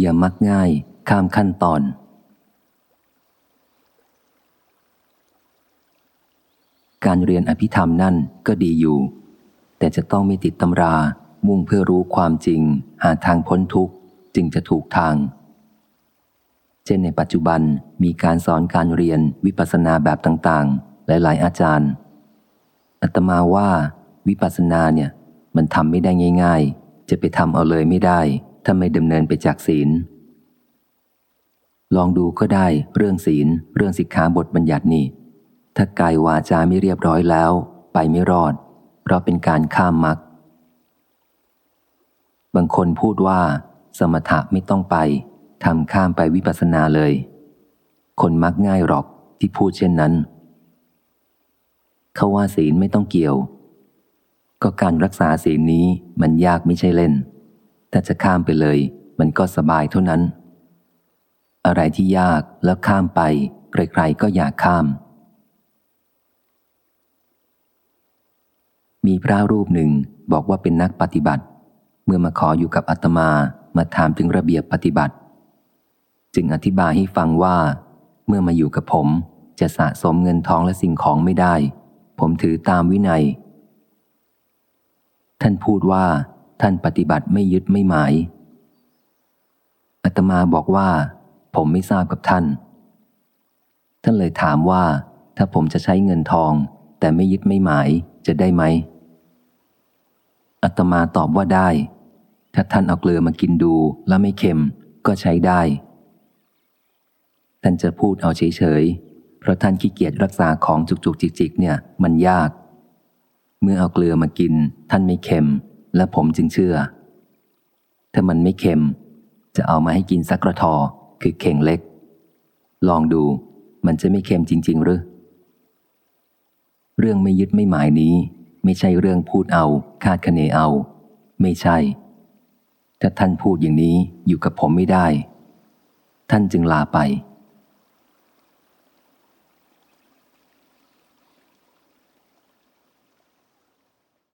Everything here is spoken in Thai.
อย่ามักง่ายข้ามขั้นตอน การเรียนอภิธรรมนั่นก็ดีอยู่ แต่จะต้องไม่ติดตำรา มุ่งเพื่อรู้ความจริง หาทางพ้นทุกข์จึงจะถูกทาง เช่นในปัจจุบันมีการสอนการเรียนวิปัสสนาแบบต่างๆ หลาย ๆ อาจารย์อาตมาว่าวิปัสสนาเนี่ยมันทำไม่ได้ง่าย ๆ จะไปทำเอาเลยไม่ได้ ถ้าไม่ดำเนินไปจากศีล ลองดูก็ได้เรื่องศีล เรื่องสิกขาบทบัญญัตินี่ ถ้ากายวาจาไม่เรียบร้อยแล้ว ไปไม่รอด เพราะเป็นการข้ามมักบางคนพูดว่า สมถะไม่ต้องไปทำข้ามไปวิปัสสนาเลย คนมักง่ายหรอกที่พูดเช่นนั้น เขาว่าศีลไม่ต้องเกี่ยว ก็การรักษาศีลนี้มันยากไม่ใช่เล่น ถ้าจะข้ามไปเลย มันก็สบายเท่านั้น อะไรที่ยากแล้วข้ามไป ใครๆก็อยากข้าม มีพระรูปหนึ่งบอกว่าเป็นนักปฏิบัติ เมื่อมาขออยู่กับอาตมามาถามถึงระเบียบปฏิบัติ จึงอธิบายให้ฟังว่า เมื่อมาอยู่กับผมจะสะสมเงินทองและสิ่งของไม่ได้ ผมถือตามวินัย ท่านพูดว่า ท่านปฏิบัติไม่ยึดไม่หมายอาตมาบอกว่า ผมไม่ทราบกับท่าน ท่านเลยถามว่า ถ้าผมจะใช้เงินทอง แต่ไม่ยึดไม่หมายจะได้ไหมอาตมาตอบว่าได้ ถ้าท่านเอาเกลือมากินดูแล้วไม่เค็มก็ใช้ได้ ท่านจะพูดเอาเฉยๆ เพราะท่านขี้เกียจรักษาของจุกๆจิกๆเนี่ย มันยาก เมื่อเอาเกลือมากิน ท่านไม่เค็ม และผมจึงเชื่อ ถ้ามันไม่เค็ม จะเอามาให้กินสักกระทอคือเข่งเล็ก ลองดูมันจะไม่เค็มจริง ๆ หรือ เรื่องไม่ยึดไม่หมายนี้ ไม่ใช่เรื่องพูดเอา คาดคะเนเอา ไม่ใช่ ถ้าท่านพูดอย่างนี้อยู่กับผมไม่ได้ ท่านจึงลาไป